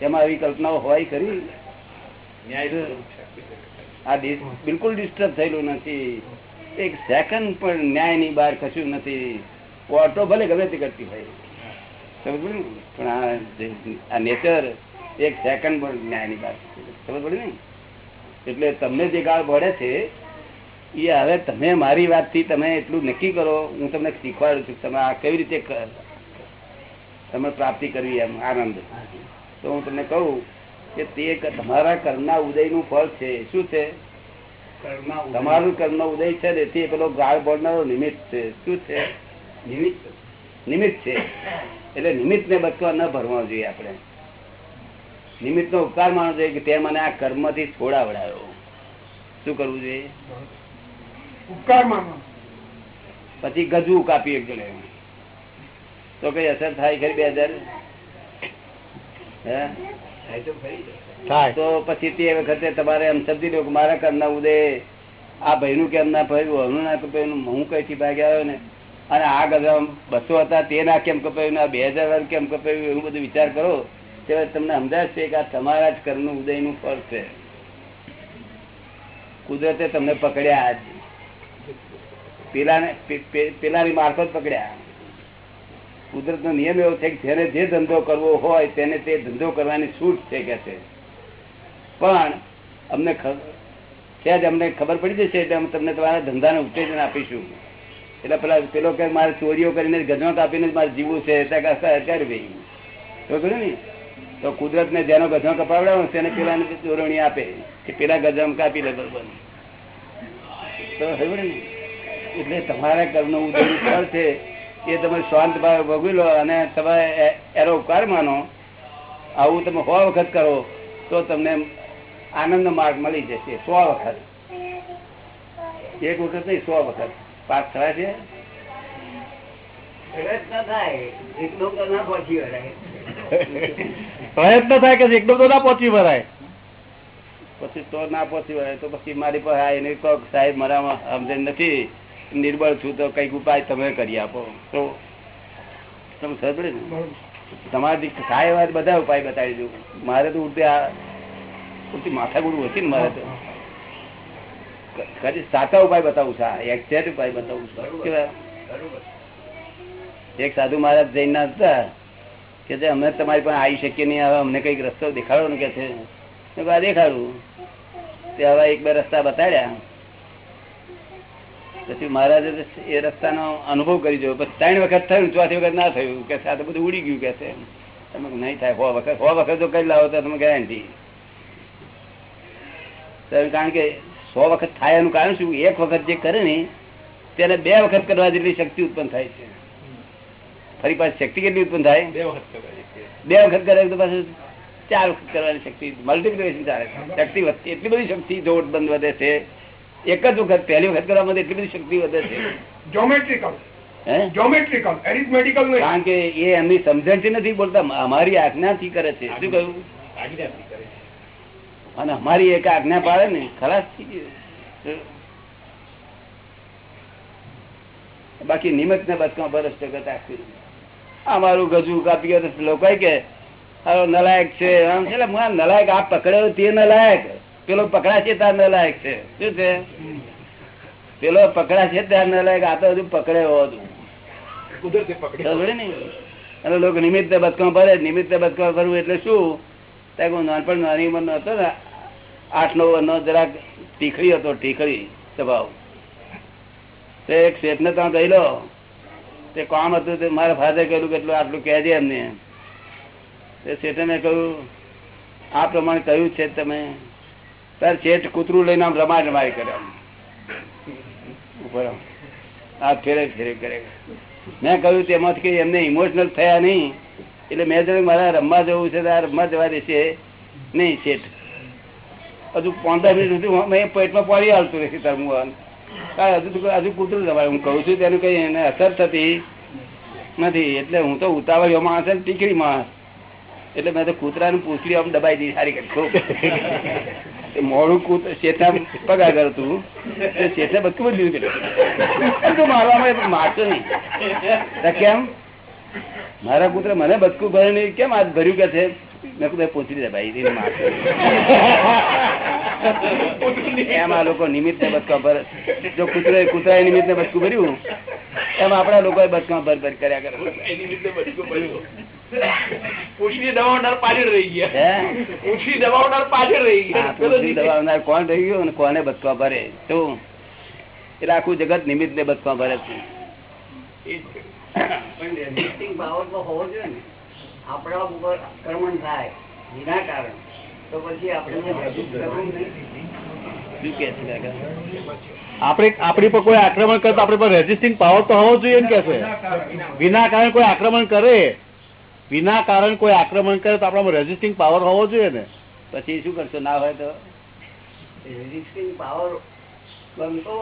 તેમાં આવી કલ્પનાઓ હોય ખરી. આ બિલકુલ ડિસ્ટર્બ થયેલું નથી. એક સેકન્ડ પણ ન્યાયની બહાર કશું નથી. કોર્ટો ભલે ગમે તે કરતી હોય. સમજ ને? પણ આ નેચર એક સેકન્ડ પણ ન્યાયની બહાર સમજ પડી ને? એટલે તમને જે ગાળ ભળે છે, એ હવે તમે મારી વાતથી તમે એટલું નક્કી કરો, હું તમને શીખવાડું છું તમે આ કેવી રીતે તમે પ્રાપ્તિ કરવી એમ, આનંદ. તો હું તમને કહું કે તે તમારા કર્મના ઉદયનું ફળ છે. શું છે. તમારું કર્મ ઉદય છે ને તે પેલો ગાળ બોલનારો નિમિત્ત છે. શું છે? નિમિત્ત. નિમિત્ત છે. એટલે નિમિત્તને બચવા ન ભરવા જોઈએ આપણે. નિમિત્તનો ઉપકાર માનવો જોઈએ કે તે મને આ કર્મથી છોડાવડાયો. શું કરવું જોઈએ? ઉપકાર માનવો પછી ગજુ કાપી એક જણે. તો કઈ અસર થાય ખરી બે હજાર? હે? થાય તો પછી તે વખતે તમારે એમ સમજી લો મારા કરના ઉદય આ ભાઈનું કેમ ના ભર્યું હનું ના કપાયું હું ભાગ્યા આવ્યો ને? અને આ ગજા બસો હતા તે કેમ કપાયું આ બે હજાર વાર કેમ કપાયું એવું બધું વિચાર કરો. ત્યારે તમને સમજાશે કે આ તમારા જ કર્મનું ઉદયનું ફળ છે. કુદરતે તમને પકડ્યા આજ પેલાને, પે- પે- પેલાની મારફત પકડ્યા. કુદરત નો નિયમ એવો છે કે જેને જે ધંધો કરવો હોય, તેને તે ધંધો કરવાની છૂટ છે કે છે. પણ અમને સહેજ અમને ખબર પડી જશે એટલે અમે તમને તમારા ધંધાને ઉત્તેજન આપીશું. એટલે પેલા પેલો કે મારે ચોરીઓ કરીને ગજવા કાપીને જ મારે જીવવું છે અત્યારે ભાઈ તો કહ્યું ને તો કુદરત ને જેનો ગજવા કપાવડાવો તેને પેલા ચોરવણી આપે. કે પેલા ગજવા કાપી લે બરોબર. તો ખબર ને એટલે તમારા કર્મનું ઉદય ફળ છે, એ તમે શાંત ભાવે ભોગવી લો અને તમે એનો ઉપકાર માનો. આવું તમે સો વખત કરો, તો તમને આનંદ માર્ગ મળી જશે સો વખત. એક વખત નહીં સો વખત. પાક થયા છે? પ્રયત્ન થાય વળાય. કે એકદમ તો ના પહોંચી ભરાય પછી તો ના પહોંચી વળે તો પછી મારી પાસે આવીને કહો સાહેબ મારામાં સમજે નથી. નિર્બળ છું તો કંઈક ઉપાય તમે કરી આપો. તો તમે સમજ ને? તમારાથી થાય એવા બધા ઉપાય બતાવી દઉં. મારે તો ઉડતે આ પૂરતી માથાકૂટ ઓછી ને મારે તો. ખાલી સાચા ઉપાય બતાવું છું. એક્ઝેક્ટ ઉપાય બતાવું છું. કેવા? એક સાધુ મહારાજ જઈને હતા કે જે અમે તમારી પાસે આવી શકીએ નહીં હવે અમને કંઈક રસ્તો દેખાડો ને કે છે? દેખાડું. તે હવે એક બે રસ્તા બતાડ્યા. પછી મહારાજે એ રસ્તાનો અનુભવ કરી જોયો. પછી ત્રણ વખત થયું ચોથી વખત ના થયું કે આ તો બધું ઉડી ગયું કે છે. તમે નહીં થાય સો વખત સો વખત જો કરી લાવો તો તમે ગેરંટી કારણ કે સો વખત થાય એનું કારણ શું? એક વખત જે કરે ને તેને બે વખત કરવા જેટલી શક્તિ ઉત્પન્ન થાય છે. ફરી પાછી શક્તિ કેટલી ઉત્પન્ન થાય? બે વખત કરે તો પાછું ચાર વખત કરવાની શક્તિ મલ્ટીપ્લિકેશન ચાલે છે. શક્તિ વધતી એટલી બધી શક્તિ જોટ બંધ વધે છે. એક જ વખત પહેલી વખત કરવામાં એટલી બધી શક્તિ વધે છે. જોમેટ્રિકલ જોમેટ્રિકલ એરિથમેટિકલ કારણ કે એ એમની સમજણથી નથી બોલતા અમારી આજ્ઞાથી કરે છે. શું કહ્યું? અને અમારી એક આજ્ઞા પાડે ને ખલાસ થઈ ગયું. બાકી નિમક ને બચકા બરસ જગત આખી. અમારું ગજુ કાપી ગયો લોકો કે નલાયક છે. આમ છે નલાયક આ પકડ્યો તે નલાયક. પેલો પકડાશે ત્યાં નલાયક છે. શું છે? પેલો પકડાશે ત્યાં નલાયક આ તો હજુ પકડ્યો હતું. ને? અને લોકો નિમિત્તે બચકા ભરે નિમિત્તે બચકા ભરવું એટલે શું? નાનપણ નાની ઉંમરનો હતો ને આઠ નવ વર્ષનો જરાક ટીખડી હતો ટીખડી સ્વભાવ. તે એક શેઠ ને ત્યાં ગયેલો તે કામ હતું તે મારા ફાધર કહ્યું કે એટલું આટલું કહેજે એમને. તે શેઠે મેં કહ્યું, આ પ્રમાણે કહ્યું છે તમે. તાર શેઠ કૂતરું લઈને આમ રમાડ રમાડી કરે. ઉપર આ ફેરે ફેરે કરે. મેં કહ્યું તેમાંથી કઈ એમને ઇમોશનલ થયા નહીં. એટલે મેં જોયું મારા રમવા જવું છે તો આ રમવા જવા દેશે નહીં, શેઠ. હજુ પંદર મિનિટ સુધી પેટમાં પાણી આવતું રહેશે તરમું હજુ હજુ કૂતરું તમારે હું કહું છું તેનું કઈ એને અસર થતી નથી. એટલે હું તો ઉતાવળિયો માણસ ને ટીકડી એટલે મેં તો કૂતરાનું પૂછડી આમ દબાઈ દીધી સારી કરી ખૂબ મોડું કૂત શેઠા પગા કરતું શેઠા બધું બધું દીધું તો મારવામાં મારતો નહીં. કેમ? મારા કૂતરા મને બચકું ભરે નહીં કેમ આજ ભર્યું કે છે? મેં કીધું પૂછડી દબાઈ દીધી મારતો નહીં. એમ આ લોકો નિમિત્ત બચકા ભરે જો કૂતરા કૂતરાએ નિમિત્ત બચકું ભર્યું એમ આપણા લોકોએ બચકા ભર ભર કર્યા કરે. પૂછડી દબાવનાર પાછળ રહી ગયા. પૂછડી દબાવનાર પાછળ રહી ગયા. પૂંછડી દબાવનાર કોણ રહી ગયું અને કોને બચકા ભરે? તો એટલે આખું જગત નિમિત્ત ને બચકા ભરે છે. આપણા ઉપર આક્રમણ થાય વિના કારણ. તો પછી આપણે? આપણે આપણી પર કોઈ આક્રમણ કરે તો આપણી પર રેઝિસ્ટિંગ પાવર તો હોવો જોઈએ કે છે. વિના કારણ કોઈ આક્રમણ કરે વિના કારણ કોઈ આક્રમણ કરે તો આપણામાં રેઝિસ્ટિંગ પાવર હોવો જોઈએ ને. પછી શું કરશો? ના હોય તો? Resisting પાવર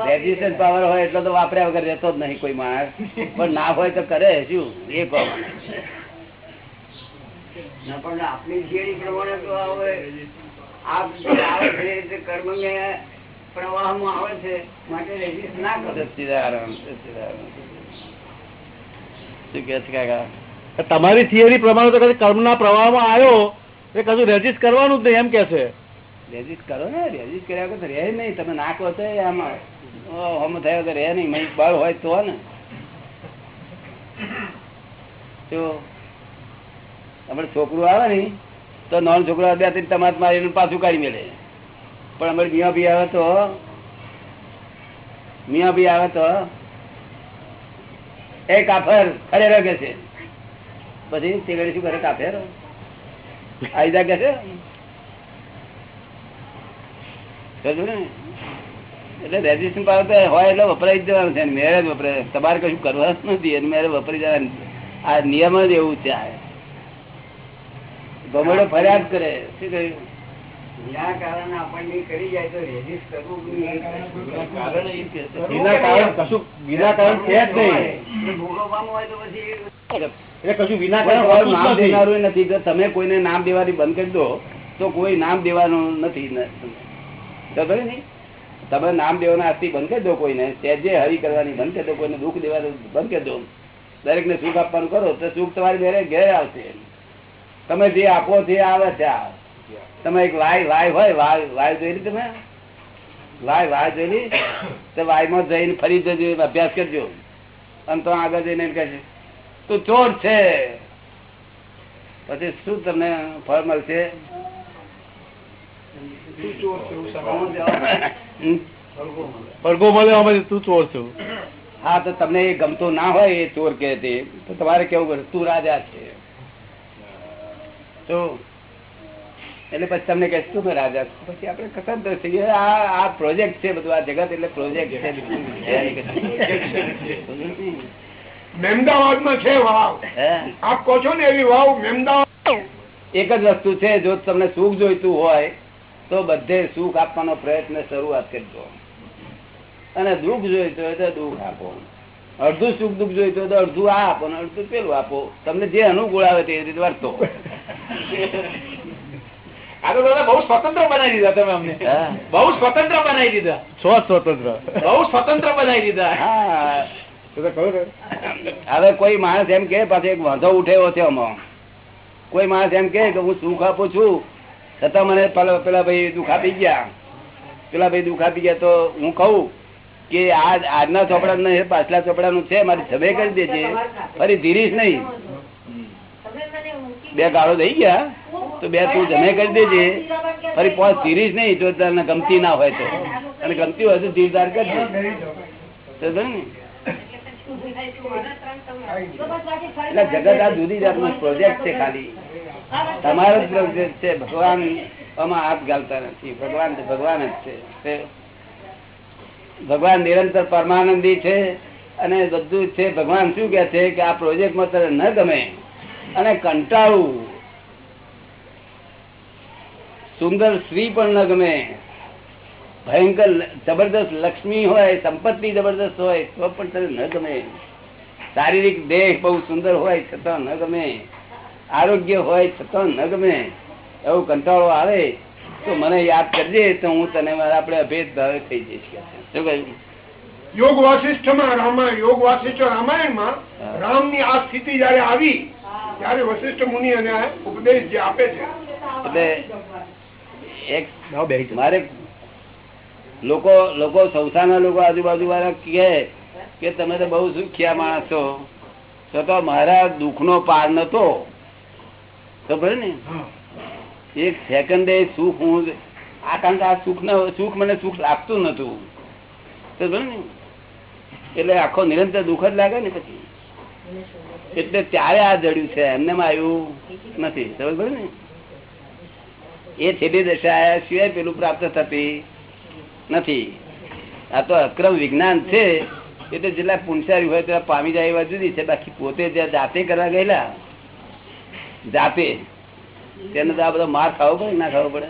રેઝિસ્ટન્સ પાવર હોય એટલો તો વાપર્યા વગર રહેતો જ નહીં કોઈ માણસ. પણ ના હોય તો કરે શું? એ કહો પણ આપની થિયરી પ્રમાણે તો આવે આપ આવે છે તે કર્મને પ્રવાહમાં આવે છે માટે રેઝિસ્ટ ના કરો. સચ્ચિદાનંદ. શું કે છે કાકા? તમારી થિયરી પ્રમાણે તો કદી કર્મના પ્રવાહમાં આવ્યો એ કશું રેઝિસ્ટ કરવાનું જ નહીં એમ કે છે? રેજિસ્ટ કરો ને રેજિસ્ટ કર્યા વગર રહે નહીં. તમે ના કહો એમાં આમાં. હમ થયા વગર રહે નહીં. મહી બળ હોય તો ને. જો અમારે છોકરું આવે ને, તો નાનું છોકરું બે ત્રણ તમારે મારી પાછું કાઢી મેળે પણ અમારે મિયા બી આવે તો, મિયા બી આવે તો, એ કાફર ખરે રગે છે. પછી તે ઘડી શું કરે? કાફેર? આઈદા કે છે? એટલે રેઝિસ્ટન્સ પાવર તો હોય એટલે વપરાઈ જ જવાનું છે. મેરે જ વપરાય. તમારે કશું કરવા જ નથી. મેરે વપરી જવાનું આ નિયમ જ એવું છે આ. ગમેડો ફરિયાદ કરે. શું કહ્યું? વિના કારણે આપણને કરી જાય તો રેઝિસ્ટ કરવું નહીં. કારણ એ કે છે. વિના કારણ કશું વિના કારણ છે જ નહીં. ભોગવવાનું હોય તો પછી એટલે કશું વિના કોઈ કારણ નામ દેનારું નથી. જો તમે કોઈને નામ દેવાની બંધ કરી દો તો કોઈ નામ દેવાનું નથી. ખબર ને તમે નામ દેવાના આજથી બંધ કરી દો કોઈને. તેજે હરી કરવાની બંધ કરી દો. કોઈને દુઃખ દેવાનું બંધ કરી દો. દરેક ને સુખ આપવાનું કરો. તો સુખ તમારી ઘરે ઘેર આવશે. તમે જે આપો તે આવે છે તમે એક વાય વાય હોય વાય વાય જોયેલી તમે? વાય વાય જોયેલી? તો વાયમાં જઈને ફરી જજો અભ્યાસ કરજો. અને તો આગળ જઈને એમ કહે છે તું ચોર છે. પછી શું તમને ફળ મળશે? પડઘો તું ચોર છું. હા તો તમને એ ગમતું ના હોય એ ચોર કે તો તમારે કેવું પડે? તું રાજા છે. તો એટલે પછી તમને કહે શું રાજા પછી આપણે તો થઈ આ આ પ્રોજેક્ટ છે બધું આ જગત એટલે પ્રોજેક્ટ છે. બીજું છે નહીં. મહેમદાવાદમાં છે વાવ આપ કહો છો ને એવી વાવ મહેમદાવાદ એક જ વસ્તુ છે જો તમને સુખ જોઈતું હોય તો બધે સુખ આપવાનો પ્રયત્ન શરૂઆત કરજો. અને દુઃખ જોઈતું હોય તો દુઃખ આપો. અડધું સુખ દુઃખ જોઈતું હોય તો અડધું આ આપો અડધું પેલું આપો. તમને જે અનુકૂળ આવે તે રીતે વર્તો. આ તો દાદા બહુ સ્વતંત્ર બનાવી દીધા તમે અમને. બહુ સ્વતંત્ર બનાવી દીધા. છો સ્વતંત્ર. બહુ સ્વતંત્ર બનાવી દીધા. હા. તો તો ખબર હવે કોઈ માણસ એમ કે પાછો એક વાંધો ઉઠેવો છે આમાં. કોઈ માણસ એમ કે કે હું સુખ આપું છું. છતાં મને પેલા પેલા ભાઈ દુઃખ આપી ગયા. પેલા ભાઈ દુઃખ આપી ગયા તો હું કહું કે આજ આજના ચોપડા નહીં, પાછલા ચોપડાનું છે, મારી સભે કરી દેજે. ફરી ધીરીશ નહીં. બે ગાળો દઈ ગયા, તો બે તું જમે કરી દેજે. ફરી પાંચ ધીરીશ નહીં, જો તને ગમતી ના હોય તો. અને ગમતી હોય તો ધીરધાર કરજે. એટલે જગત આ જુદી જાતનો પ્રોજેક્ટ છે ખાલી. તમારો જ પ્રોજેક્ટ છે, ભગવાન આમાં હાથ ગાલતા નથી. ભગવાન ભગવાન જ છે. ભગવાન નિરંતર પરમાનંદી છે અને બધું છે. ભગવાન શું કે છે કે આ પ્રોજેક્ટમાં તને ન ગમે અને કંટાળવું સુંદર સ્ત્રી પણ ન ગમે. ભયંકર જબરદસ્ત લક્ષ્મી હોય, સંપત્તિ જબરદસ્ત હોય, તો પણ તને ન ગમે. શારીરિક દેહ બહુ સુંદર હોય, છતાં ન ગમે. આરોગ્ય હોય, છતાં ન ગમે. એવો કંટાળો આવે તો મને યાદ કરજે તો હું તને આપણે અભેદ ભાવે થઈ જઈશ. શું કહ્યું? યોગ વાસિષ્ઠમાં રામાયણ યોગ વાસિષ્ઠ રામાયણમાં હા. રામની આ સ્થિતિ જયારે આવી ત્યારે વશિષ્ઠ મુનિ અને ઉપદેશ જે આપે છે. એટલે એક મારે લોકો લોકો સંસ્થાના લોકો આજુબાજુ વાળા કહે કે તમે તો બહુ સુખ્યા માણસ. છો તો તો મારા દુઃખનો પાર નતો. ખબર ને? એક સેકન્ડે સુખ હું આ કારણ કે આ સુખ સુખ મને સુખ લાગતું નતું. એટલે આખો નિરંતર દુઃખ જ લાગે ને પછી. એટલે ત્યારે આ જડ્યું છે, એમને આવ્યું નથી. સમજ ને? એ છેલ્લી દશા સિવાય પેલું પ્રાપ્ત થતી નથી. આ તો અક્રમ વિજ્ઞાન છે, એટલે જેટલા પુનસારી હોય તેટલા પામી જાય એવા જુદી છે. બાકી પોતે જ્યાં જાતે કરવા ગયેલા, જાતે. તેને તો આ બધો માર ખાવો પડે ના ખાવો પડે?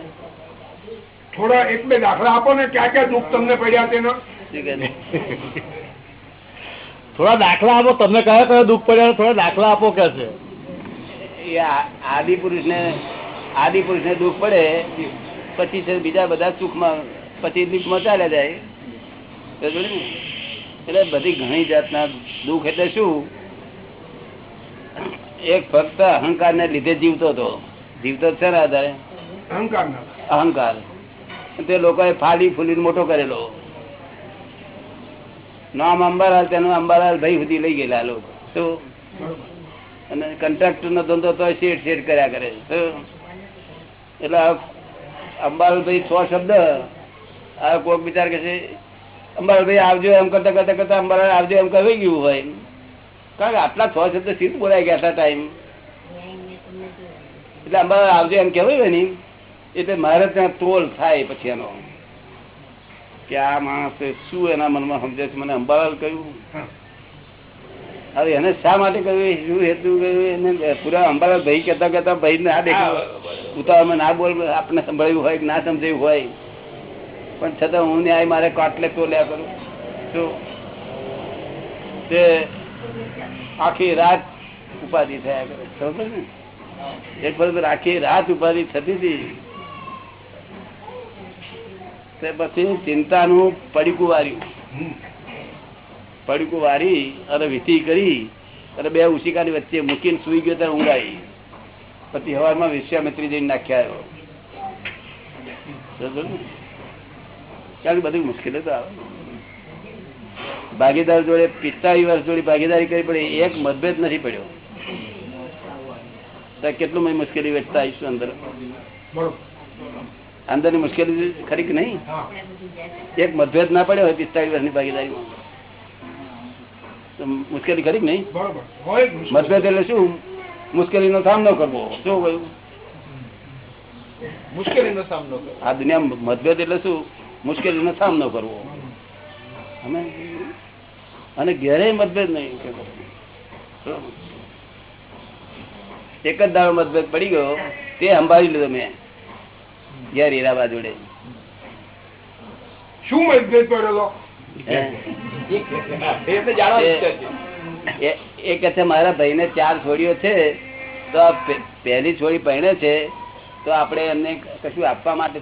થોડા એક બે દાખલા આપો ને ક્યાં ક્યાં દુઃખ તમને પડ્યા તેના? થોડા દાખલા આપો તમને કયા કયા દુઃખ પડ્યા થોડા દાખલા આપો કે છે. આદિ પુરુષ ને આદિ પુરુષ ને દુઃખ પડે પછી બીજા બધા સુખમાં પછી દુઃખમાં ચાલ્યા જાય. એટલે બધી ઘણી જાતના દુઃખ એટલે શું? એક ફક્ત અહંકાર ને લીધે જીવતો હતો. જીવતો છે ને આધારે? અહંકાર અહંકાર. તે લોકોએ ફાડી ફૂલીને મોટો કરેલો. નામ અંબાલાલ, તેનું અંબાલાલ ભાઈ સુધી લઈ ગયેલા લોકો. શું અને કન્ટ્રાક્ટર નો ધંધો તો શેઠ શેઠ કર્યા કરે? એટલે અંબાલાલ ભાઈ છ શબ્દ આ કોઈક વિચાર કે છે અંબાલાલભાઈ આવજો એમ કરતા કરતા કરતા અંબાલાલ આવજો એમ કહી ગયું હોય. કારણ કે આટલા છ શબ્દ સીધ બોલાઈ ગયા હતા ટાઈમ એટલે અંબાલાલ આવજો એમ કહેવાય ને. એટલે મારે ત્યાં તોલ થાય પછી એનો. કે આ માણસે શું એના મનમાં સમજે છે? મને અંબાલાલ કહ્યું. હવે એને શા માટે કહ્યું? શું હેતુ કહ્યું એને પૂરા અંબાલાલ ભાઈ કહેતા કહેતા ભાઈ ના દેખાવ ઉતાવળમાં ના બોલ આપણે સંભળાયું હોય કે ના સમજાયું હોય. પણ છતાં હું ન્યાય મારે કાટલે તોલ્યા કરું. તો તે આખી રાત ઉપાધિ થયા કરે. ખબર ને? એક બરાબર આખી રાત ઉપાધિ થતી હતી. તે પછી ચિંતાનું પડીકું વાર્યું. પડીકું વારી અને વિધિ કરી અને બે ઉશિકાની વચ્ચે મૂકીને સુઈ ગયો ત્યારે ઉડાઈ પછી હવામાં વિશ્વામિત્રી જઈને નાખ્યા આવ્યો. કારણ બધી મુશ્કેલી તો આવે. ભાગીદાર જોડે પિસ્તાળીસ વર્ષ જોડે ભાગીદારી કરી પડે એક મતભેદ નથી પડ્યો. ત્યાં કેટલું મેં મુશ્કેલી વેચતા આવીશું અંદર? બરોબર અંદરની મુશ્કેલી ખરી કે નહીં? એક મતભેદ ના પડ્યો હોય પિસ્તાળીસ વર્ષની ભાગીદારીમાં. મુશ્કેલી ખરી નહીં? મુશ્કેલ. મતભેદ એટલે શું? મુશ્કેલીનો સામનો કરવો. શું કહ્યું મુશ્કેલીનો સામનો આ દુનિયા મતભેદ એટલે શું? મુશ્કેલીનો સામનો કરવો. અને ઘેરે મતભેદ નહીં એક જ દાડો મતભેદ પડી ગયો તે સંભાળી લીધો મેં. ઘેર હીરાબા જોડે. શું મતભેદ પડેલો એ- કે છે મારા ભાઈને ચાર છોડીઓ છે તો પહેલી છોડી પહેણે છે તો આપણે એમને કશું આપવા માટે